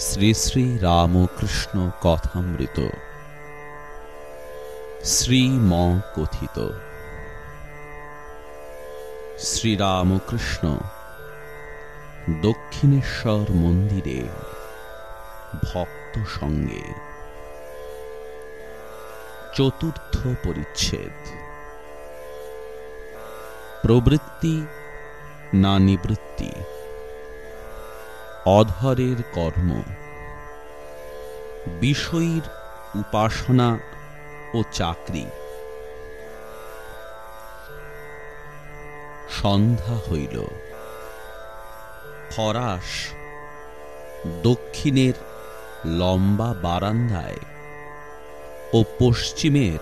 শ্রী শ্রী রামকৃষ্ণ কথামৃত। শ্রীম কথিত শ্রীরামকৃষ্ণ, দক্ষিণেশ্বর মন্দিরে ভক্ত সঙ্গে। চতুর্থ পরিচ্ছেদ। প্রবৃত্তি না নিবৃত্তি। অধরের কর্ম, বিষয়ীর উপাসনা ও চাকরি। সন্ধ্যা হইল। ফরাস দক্ষিণের লম্বা বারান্দায় ও পশ্চিমের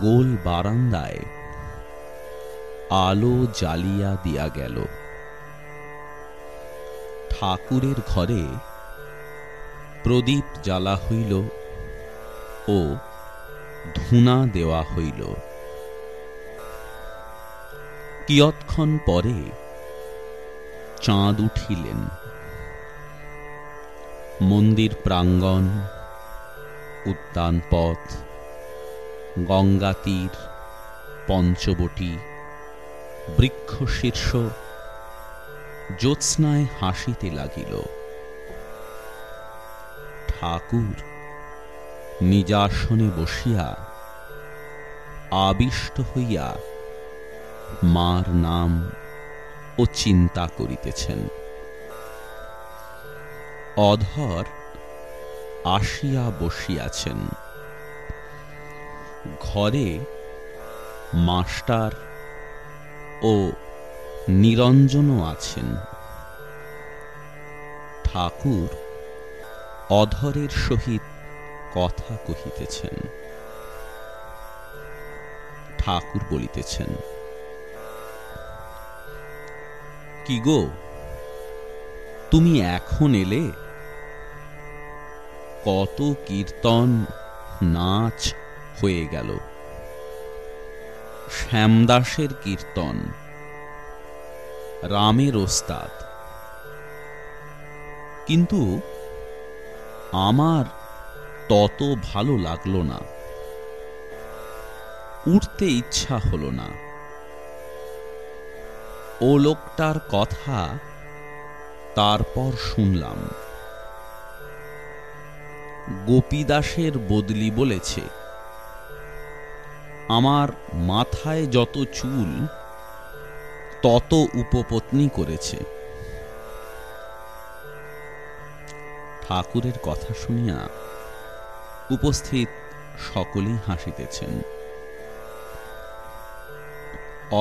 গোল বারান্দায় আলো জ্বালিয়া দিয়া গেল। ঠাকুরের ঘরে প্রদীপ জ্বালা হইল ও ধূনা দেওয়া হইল। কিয়ৎক্ষণ পরে চাঁদ উঠিলেন। মন্দির প্রাঙ্গণ, উদ্যান পথ গঙ্গা পঞ্চবটী বৃক্ষ শীর্ষ জ্যোৎস্নায় হাসিতে লাগিল। ঠাকুর নিজাসনে বসিয়া আবিষ্ট হইয়া মার নাম ও চিন্তা করিতেছেন। অধর আসিয়া বসিয়াছেন। ঘরে মাস্টার ও নিরঞ্জনও আছেন। ঠাকুর অধরের সহিত কথা কহিতেছেন। ঠাকুর বলিতেছেন, কি গো, তুমি এখন এলে? কত কীর্তন, নাচ হয়ে গেল। শ্যামদাসের কীর্তন রামের ওস্তাদ। কিন্তু আমার তত ভালো লাগল না। উঠতে ইচ্ছা হলো না। ও লোকটার কথা তারপর শুনলাম। গোপীদাসের বদলি বলেছে। আমার মাথায় যত চুল তত উপপত্নী করেছে। ঠাকুরের কথা শুনিয়া উপস্থিত সকলেই হাসিতেছেন।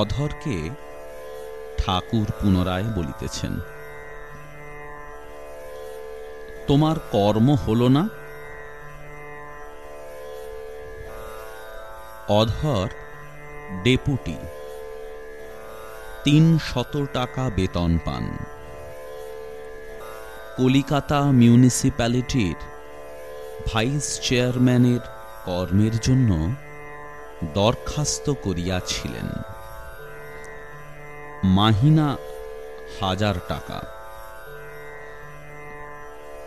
অধরকে ঠাকুর পুনরায় বলিতেছেন, তোমার কর্ম হল না? অধর ডেপুটি তিন শত টাকা বেতন পান। কলিকাতা মিউনিসিপ্যালিটির ভাইস চেয়ারম্যানের কর্মের জন্য দরখাস্ত করিয়াছিলেন। মাহিনা হাজার টাকা।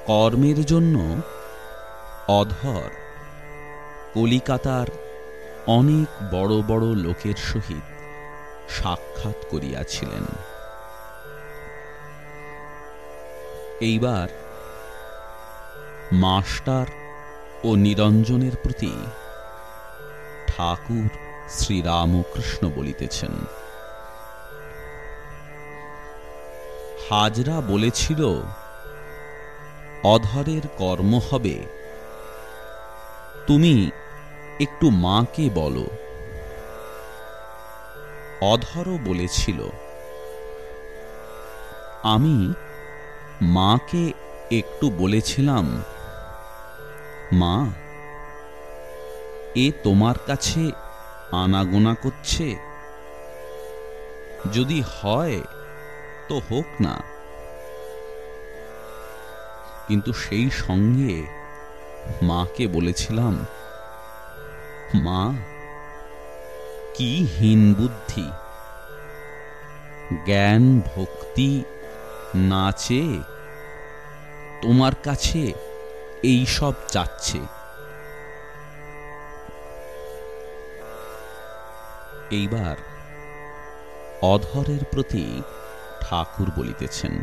কর্মের জন্য অধর কলিকাতার অনেক বড় বড় লোকের সহিত সাক্ষাৎ করিয়াছিলেন। এইবার মাস্টার ও নিরঞ্জনের প্রতি ঠাকুর শ্রীরামকৃষ্ণ বলিতেছেন। হাজরা বলেছিল, অধরের কর্ম হবে। তুমি একটু মাকে বলো। অধরও বলেছিল, আমি মাকে একটু বলেছিলাম, মা, এ তোমার কাছে আনাগোনা করছে। যদি হয় তো হোক না। কিন্তু সেই সঙ্গে মাকে বলেছিলাম, মা কি হীন বুদ্ধি? জ্ঞান ভক্তি নাচে তোমার কাছে এই সব চাচ্ছে এইবার অধরের প্রতি ঠাকুর বলিতেছেন,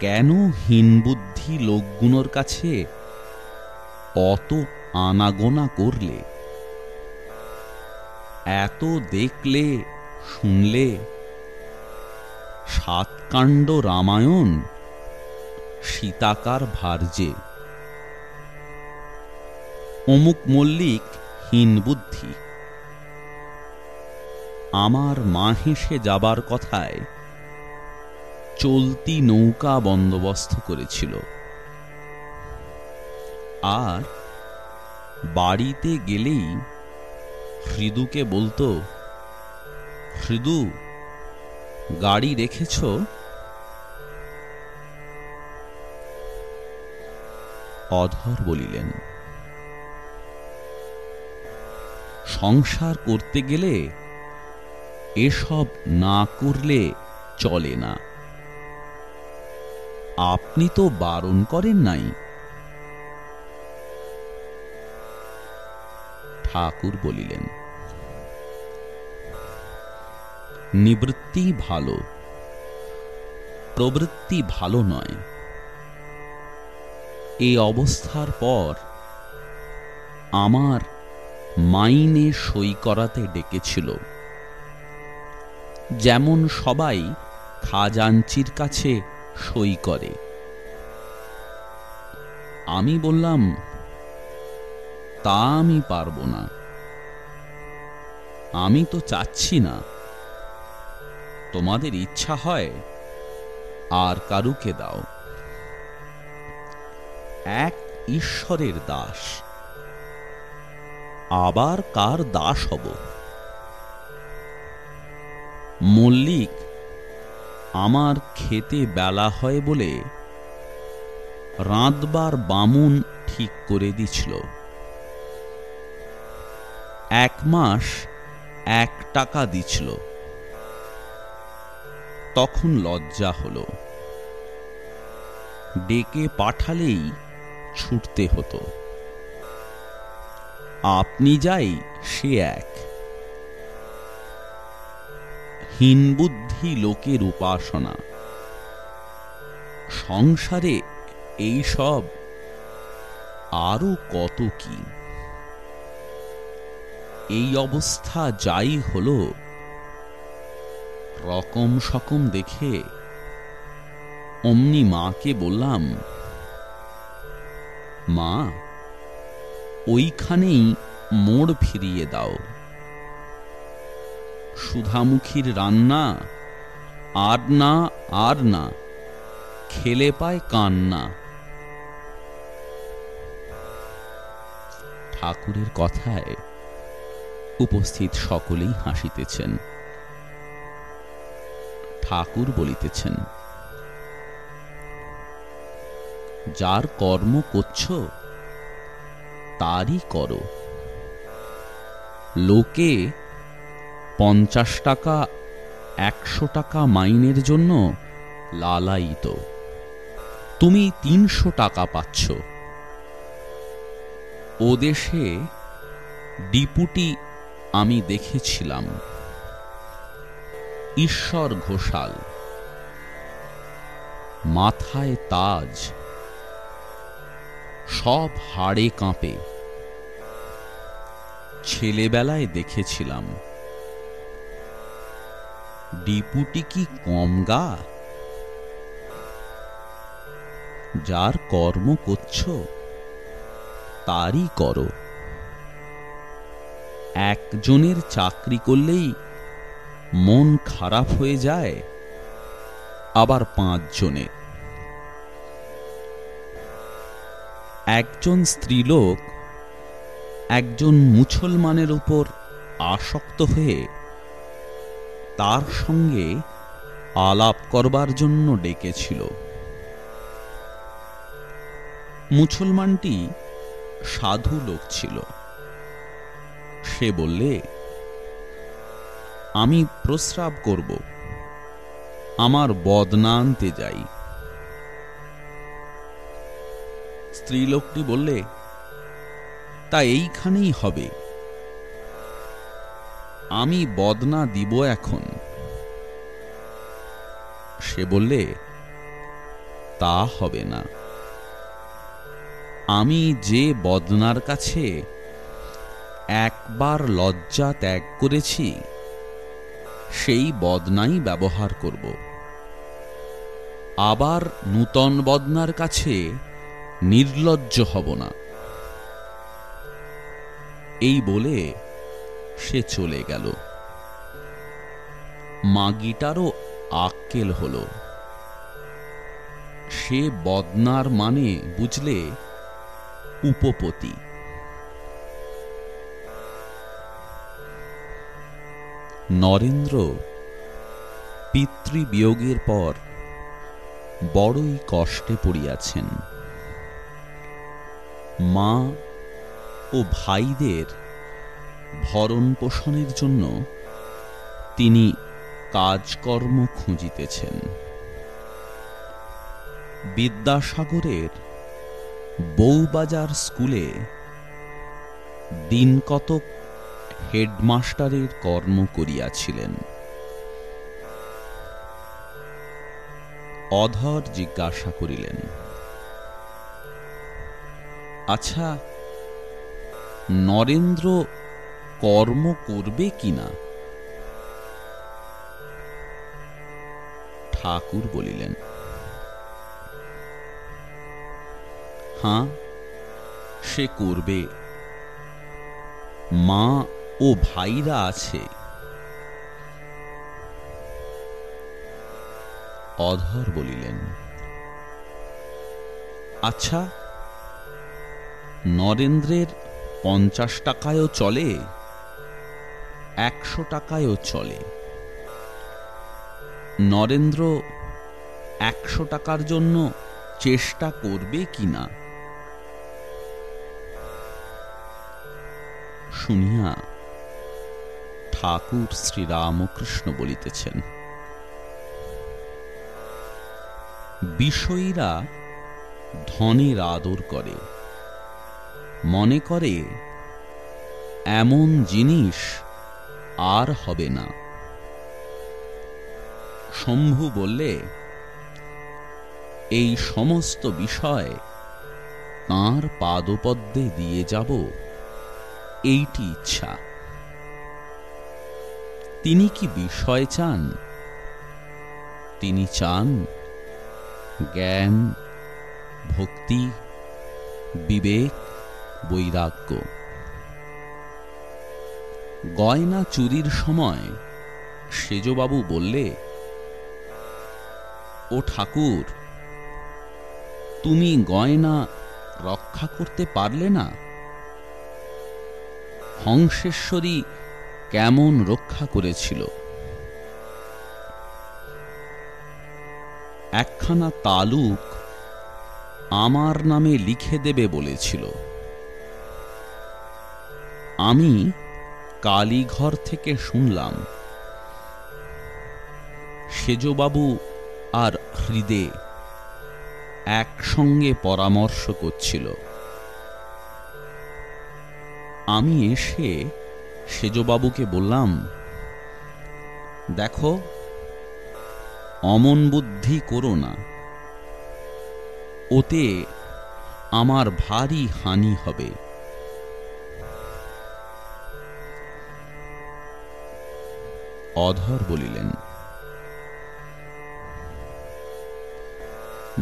কেন হীনবুদ্ধি লোকগুলোর কাছে অত আনাগোনা করলে। এত দেখলে, শুনলে, সাতকাণ্ড রামায়ণ, সীতাকার ভার্যে। অমুক মল্লিক হীন বুদ্ধি। আমার মা হেসে যাবার কথায় চলতি নৌকা বন্দোবস্ত করেছিল। আর বাড়িতে গেলেই হৃদুকে বলতো, হৃদু, গাড়ি রেখেছ? অধর বলিলেন, সংসার করতে গেলে এসব না করলে চলে না। আপনি তো বারণ করেন নাই ঠাকুর বলিলেন, নিবৃত্তি ভালো, প্রবৃত্তি ভালো নয়। এই অবস্থার পর আমার মাইনে সই করাতে ডেকেছিল। যেমন সবাই খাজাঞ্চির কাছে সই করে। আমি বললাম তা আমি পারব না। আমি তো চাচ্ছি না। তোমাদের ইচ্ছা হয়, আর কারুকে দাও। এক ঈশ্বরের দাস। আবার কার দাস হব? মল্লিক, আমার খেতে বেলা হয় বলে রাঁধবার বামুন ঠিক করে দিছিল। এক মাস এক টাকা দিছিল। তখন লজ্জা হলো। ডেকে পাঠালেই ছুটতে হতো। আপনি যাই, সে এক। হীনবুদ্ধি লোকের উপাসনা। সংসারে এই সব আরও কত কি? এই অবস্থা যাই হলো, রকম সকম দেখে অমনি মাকে বললাম, মা, ওইখানেই মোড় ফিরিয়ে দাও। সুধামুখীর রান্না আর না আর না, খেলে পায় কান্না ঠাকুরের কথায় উপস্থিত সকলেই হাসিতেছেন। ঠাকুর বলিতেছেন, যার কর্ম করছ, তারই করো। লোকে পঞ্চাশ টাকা, একশো টাকা মাইনের জন্য লালায়িত। তুমি তিনশো টাকা পাচ্ছ। ও দেশে ডিপুটি আমি দেখেছিলাম। ঈশ্বর ঘোষাল। মাথায় তাজ। সব হাড়ে কাঁপে। ছেলেবেলায় দেখেছিলাম। ডিপুটি কি কম গা? যার কর্ম করছ, তারই করো। একজনের চাকরি করলেই মন খারাপ হয়ে যায়, আবার পাঁচজনের। একজন স্ত্রীলোক একজন মুসলমানের উপর আসক্ত হয়ে তার সঙ্গে আলাপ করবার জন্য ডেকেছিল। মুসলমানটি সাধু লোক ছিল। সে বললে, আমি প্রস্রাব করব, আমার বদনা আনতে যাই। স্ত্রীলোকটি বললে, তা এইখানেই হবে। আমি বদনা দিব এখন। সে বললে, তা হবে না। আমি যে বদনার কাছে একবার লজ্জা ত্যাগ করেছি, সেই বদনাই ব্যবহার করব। আবার নূতন বদনার কাছে নির্লজ্জ হব না। এই বলে সে চলে গেল। মাগিটারও আক্কেল হল। সে বদনার মানে বুঝলে উপপতি। নরেন্দ্র, পিতৃবিয়োগের পর বড়ই কষ্টে পড়িয়াছেন। মা ও ভাইদের ভরণ পোষণের জন্য তিনি কাজকর্ম খুঁজিতেছেন। বিদ্যাসাগরের বউবাজার স্কুলে দিন কতক হেডমাস্টারের কর্ম করিয়াছিলেন। অধর জিজ্ঞাসা করিলেন আচ্ছা নরেন্দ্র কর্ম করবে কিনা? ঠাকুর বলিলেন হাঁ সে করবে। মা ও ভাইরা আছে। অধর বলিলেন আচ্ছা নরেন্দ্রের পঞ্চাশ টাকায়ও চলে, একশো টাকায়ও চলে। নরেন্দ্র একশো টাকার জন্য চেষ্টা করবে কিনা? শুনিয়া ঠাকুর শ্রীরামকৃষ্ণ বলিতেছেন। বিষয়ীরা ধনের আদর করে। মনে করে, এমন জিনিস আর হবে না। শম্ভু বললে, এই সমস্ত বিষয় তাঁর পাদপদ্মে দিয়ে যাব, এইটি ইচ্ছা। তিনি কি বিষয় চান? তিনি চান জ্ঞান, ভক্তি, বিবেক, বৈরাগ্য। গয়না চুরির সময় সেজবাবু বললে, ও ঠাকুর, তুমি গয়না রক্ষা করতে পারলে না? হংসেশ্বরী কেমন রক্ষা করেছিল। একখানা তালুক আমার নামে লিখে দেবে বলেছিল। আমি কালীঘর থেকে শুনলাম, সেজবাবু আর হৃদে একসঙ্গে পরামর্শ করছিল। আমি এসে সেজবাবুকে বললাম, দেখো, অমন বুদ্ধি করো না। ওতে আমার ভারী হানি হবে। অধর বলিলেন,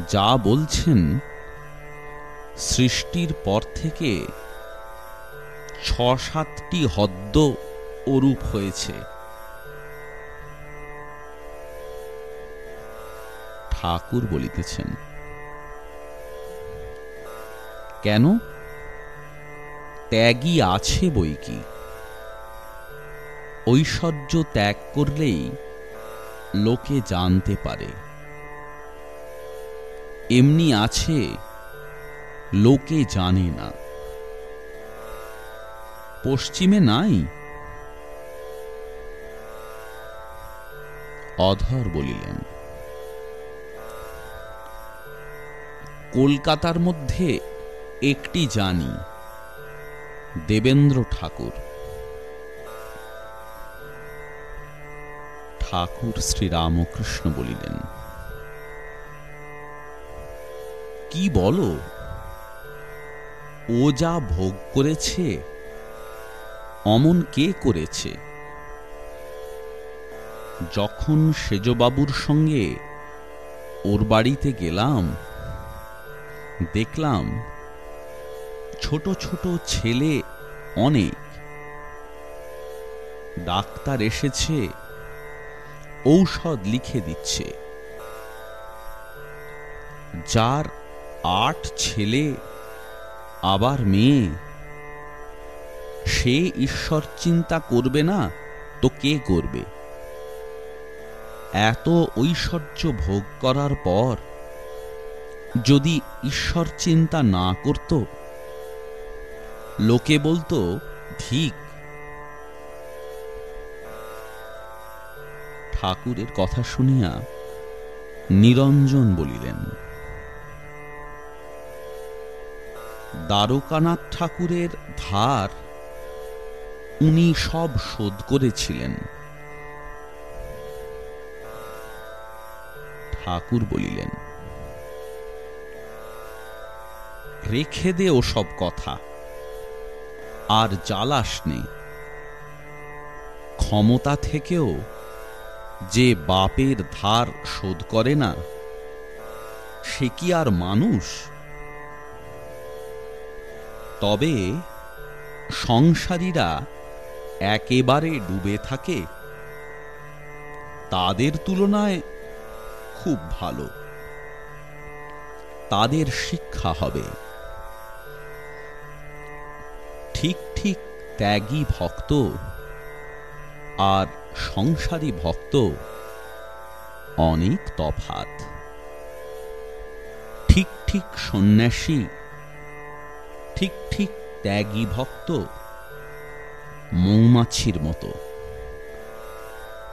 যা বলছেন সৃষ্টির পর থেকে ছ সাতটি হদ্দ ওরূপ হয়েছে। ঠাকুর বলিতেছেন, কেন? ত্যাগী আছে বই কি? ঐশ্বর্য ত্যাগ করলেই লোকে জানতে পারে। এমনি আছে, লোকে জানে না। পশ্চিমে নাই? অধর বলিলেন, কলকাতার মধ্যে একটি জানি, দেবেন্দ্র ঠাকুর। ঠাকুর শ্রীরামকৃষ্ণ বলিলেন, কি বলো? ও যা ভোগ করেছে অমন কে করেছে? যখন সেজবাবুর সঙ্গে ওর বাড়িতে গেলাম, দেখলাম ছোট ছোট ছেলে অনেক। ডাক্তার এসেছে, ঔষধ লিখে দিচ্ছে। যার আট ছেলে, আবার মেয়ে। সে ঈশ্বর চিন্তা করবে না, তো কে করবে? এত ঐশ্বর্য ভোগ করার পর যদি ঈশ্বর চিন্তা না করত, লোকে বলতো ঠিক ঠাকুরের কথা শুনিয়া নিরঞ্জন বলিলেন, দ্বারকানাথ ঠাকুরের ধার উনি সব শোধ করেছিলেন। ঠাকুর বলিলেন, রেখে দে ও সব কথা, আর জ্বালাস নে। ক্ষমতা থেকেও যে বাপের ধার শোধ করে না, সে কি আর মানুষ? তবে সংসারীরা একেবারে ডুবে থাকে। তাদের তুলনায় খুব ভালো। তাদের শিক্ষা হবে। ঠিক ঠিক ত্যাগী ভক্ত আর সংসারী ভক্ত অনেক তফাত। ঠিক ঠিক সন্ন্যাসী, ঠিক ঠিক ত্যাগী ভক্ত মৌমাছির মতো।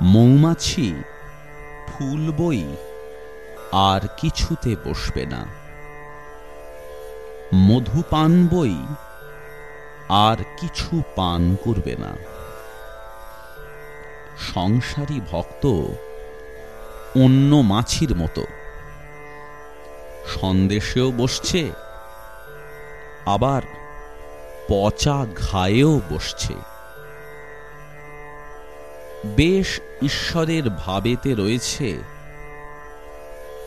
মৌমাছি ফুল বই আর কিছুতে বসবে না। মধু পান বই আর কিছু পান করবে না। সংসারী ভক্ত অন্য মাছির মতো। সন্দেশেও বসছে, আবার পচা ঘায়েও বসছে। বেশ ঈশ্বরের ভাবেতে রয়েছে।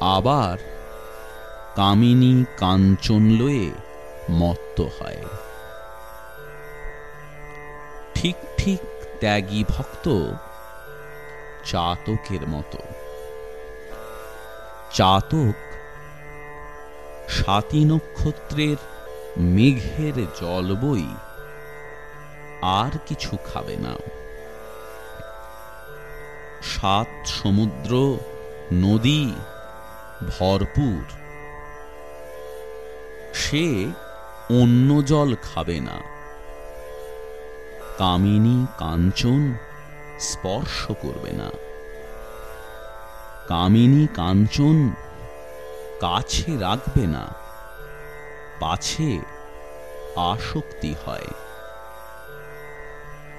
আবার কামিনী কাঞ্চন লয়ে মত্ত হয়। ঠিক ঠিক ত্যাগী ভক্ত চাতকের মতো। চাতক সাতী নক্ষত্রের মেঘের জল বই আর কিছু খাবে না। সাত সমুদ্র, নদী ভরপুর। সে অন্য জল খাবে না। কামিনী কাঞ্চন স্পর্শ করবে না। কামিনী কাঞ্চন কাছে রাখবে না। পাছে আসক্তি হয়।